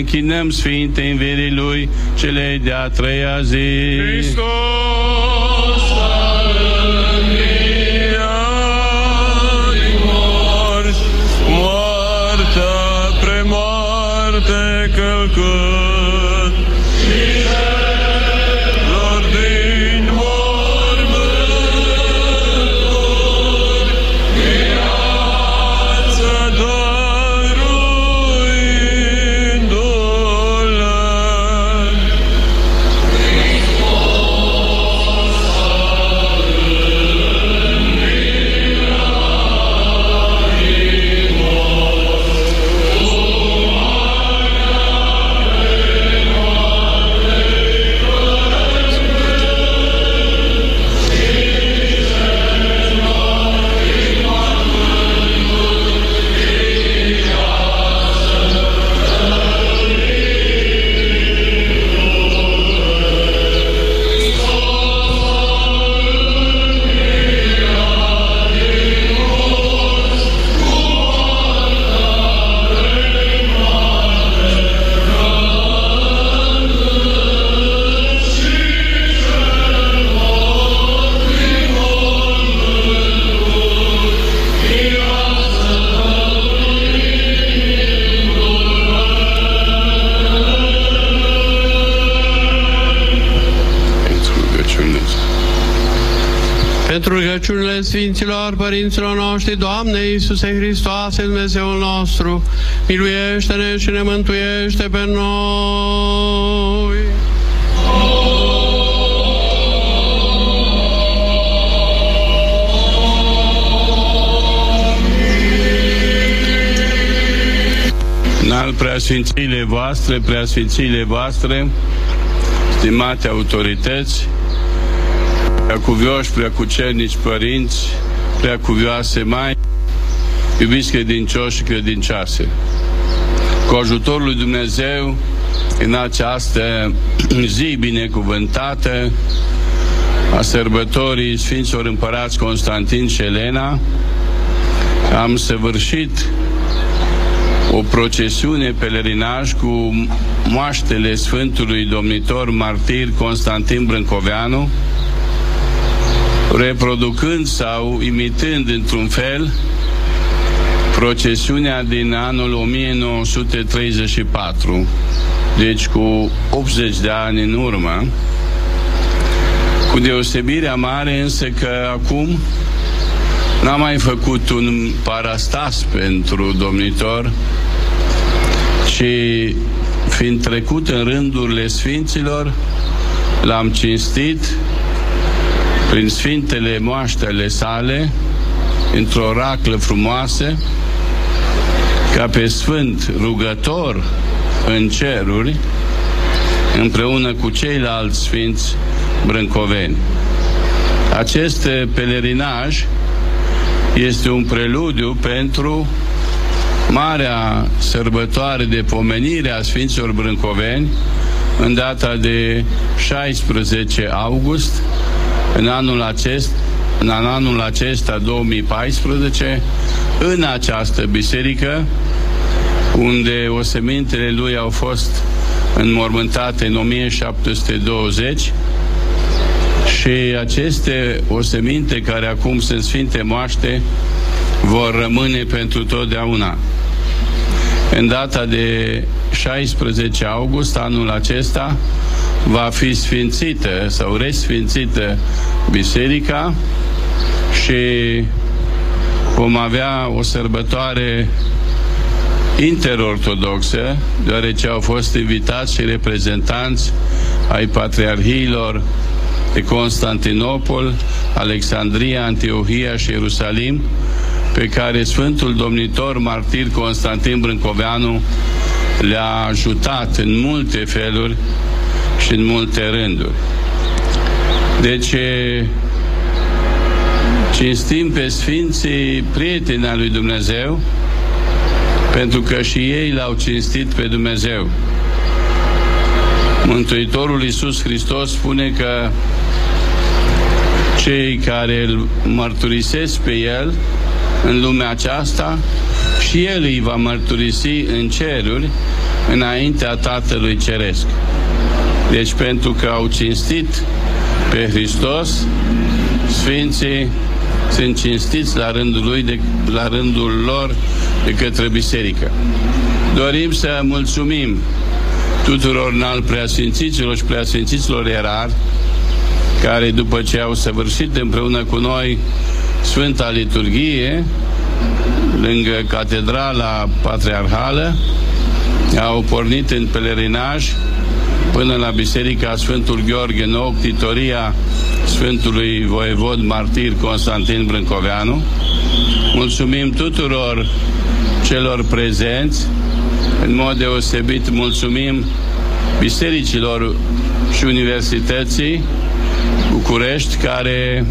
închinăm Sfinte învierii Lui, cele de-a treia zi. Hristos rugăciunile Sfinților Părinților noștri, Doamne Iisuse Hristoase, Dumnezeul nostru, miluiește-ne și ne mântuiește pe noi. În al preasfințiile voastre, preasfințiile voastre, stimate autorități, preacuvioși, preacucernici părinți, preacuvioase mai, iubiți credincioși și credincioase. Cu ajutorul lui Dumnezeu, în această zi binecuvântată a sărbătorii Sfinților Împărați Constantin și Elena, am săvârșit o procesiune pelerinaj cu moaștele Sfântului Domnitor Martir Constantin Brâncoveanu, reproducând sau imitând într-un fel procesiunea din anul 1934, deci cu 80 de ani în urmă, cu deosebirea mare însă că acum n-am mai făcut un parastas pentru domnitor, ci fiind trecut în rândurile sfinților, l-am cinstit prin sfintele moaștele sale, într-o raclă frumoasă, ca pe sfânt rugător în ceruri, împreună cu ceilalți sfinți brâncoveni. Acest pelerinaj este un preludiu pentru marea sărbătoare de pomenire a Sfinților Brâncoveni în data de 16 august în anul acest în anul acesta 2014 în această biserică unde osemintele lui au fost înmormântate în 1720 și aceste oseminte care acum sunt sfinte moaște vor rămâne pentru totdeauna. În data de 16 august anul acesta va fi sfințită sau resfințită biserica și vom avea o sărbătoare interortodoxă, deoarece au fost invitați și reprezentanți ai patriarhiilor de Constantinopol, Alexandria, Antiohia și Ierusalim, pe care Sfântul Domnitor Martir Constantin Brâncoveanu le-a ajutat în multe feluri și în multe rânduri. Deci, cinstim pe Sfinții prieteni al lui Dumnezeu, pentru că și ei l-au cinstit pe Dumnezeu. Mântuitorul Iisus Hristos spune că cei care îl mărturisesc pe El în lumea aceasta și El îi va mărturisi în ceruri înaintea Tatălui Ceresc. Deci pentru că au cinstit pe Hristos, Sfinții sunt cinstiți la rândul, lui de, la rândul lor de către biserică. Dorim să mulțumim tuturor înalt preasfințiților și preasfințiților erari care după ce au săvârșit împreună cu noi Sfânta Liturghie lângă Catedrala Patriarhală au pornit în pelerinaj până la Biserica Sfântul Gheorghe Nou, titoria Sfântului Voievod Martir Constantin Brâncoveanu. Mulțumim tuturor celor prezenți, în mod deosebit mulțumim bisericilor și universității București care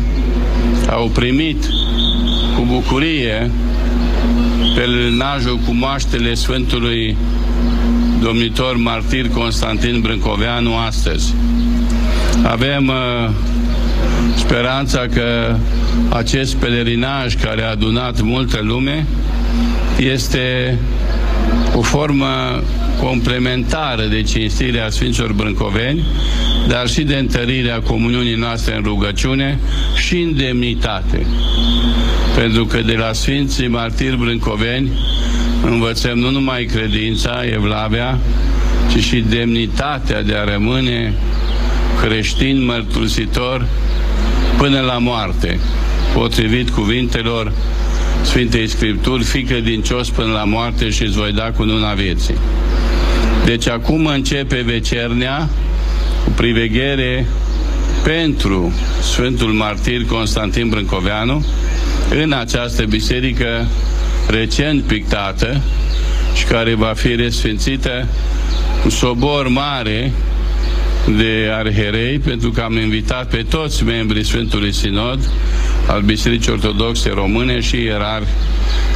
au primit cu bucurie pelerinajul cu moaștele Sfântului domnitor martir Constantin Brâncoveanu astăzi. Avem uh, speranța că acest pelerinaj care a adunat multă lume este o formă complementară de cinstire a Sfinților Brâncoveni, dar și de întărirea comuniunii noastre în rugăciune și în demnitate. Pentru că de la Sfinții Martiri Brâncoveni învățăm nu numai credința, evlavia, ci și demnitatea de a rămâne creștin mărturisitor până la moarte, potrivit cuvintelor Sfintei Scripturi, fii credincios până la moarte și îți voi da cu luna vieții. Deci acum începe vecernea cu priveghere pentru Sfântul Martir Constantin Brâncoveanu în această biserică recent pictată și care va fi resfințită cu sobor mare de arherei, pentru că am invitat pe toți membrii Sfântului Sinod al Bisericii Ortodoxe Române și ierari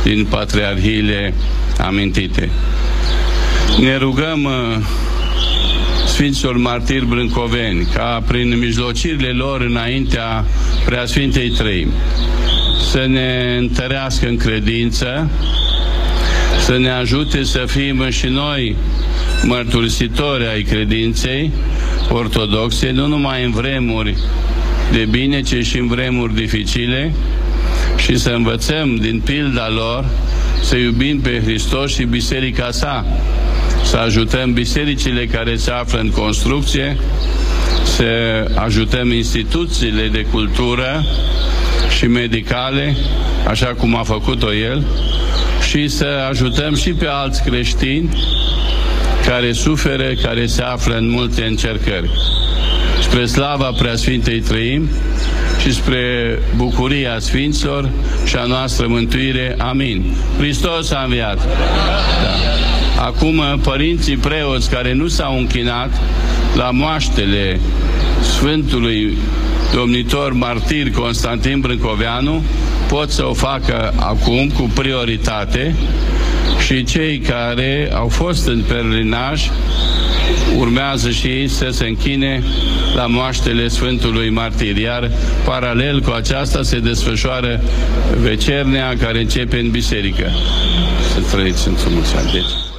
din patriarhiile amintite. Ne rugăm uh, Sfinților Martiri Brâncoveni ca prin mijlocirile lor înaintea Preasfintei Trăim să ne întărească în credință, să ne ajute să fim și noi mărturisitori ai credinței ortodoxe, nu numai în vremuri de bine, ci și în vremuri dificile și să învățăm din pilda lor să iubim pe Hristos și biserica sa, să ajutăm bisericile care se află în construcție, să ajutăm instituțiile de cultură și medicale, așa cum a făcut-o el, și să ajutăm și pe alți creștini care suferă, care se află în multe încercări. Spre slava Preasfintei Trăim și spre bucuria Sfinților și a noastră mântuire. Amin. Hristos a înviat. Da. Acum, părinții preoți care nu s-au închinat la moaștele Sfântului domnitor martir Constantin Brâncoveanu pot să o facă acum cu prioritate și cei care au fost în perlinaj urmează și ei să se închine la moaștele Sfântului Martir, iar paralel cu aceasta se desfășoară vecernea care începe în biserică. Să trăiți într-o mulți ani. Deci.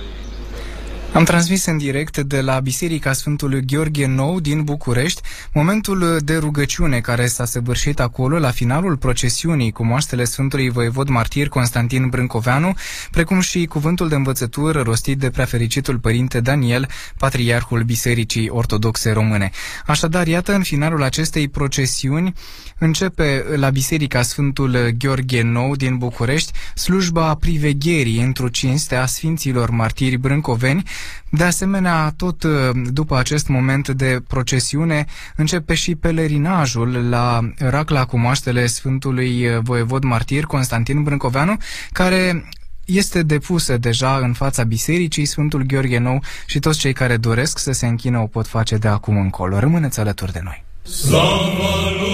Am transmis în direct de la Biserica Sfântului Gheorghe Nou din București momentul de rugăciune care s-a săvârșit acolo la finalul procesiunii cu moaștele Sfântului Voievod Martir Constantin Brâncoveanu, precum și cuvântul de învățătură rostit de prefericitul părinte Daniel, patriarhul Bisericii Ortodoxe Române. Așadar, iată, în finalul acestei procesiuni începe la Biserica Sfântul Gheorghe Nou din București slujba privegherii într-o cinste a Sfinților Martiri Brâncoveni, de asemenea, tot uh, după acest moment de procesiune, începe și pelerinajul la Racla cu moaștele Sfântului uh, Voievod Martir Constantin Brâncoveanu, care este depusă deja în fața bisericii Sfântul Gheorghe Nou și toți cei care doresc să se închină o pot face de acum încolo. Rămâneți alături de noi. Slavă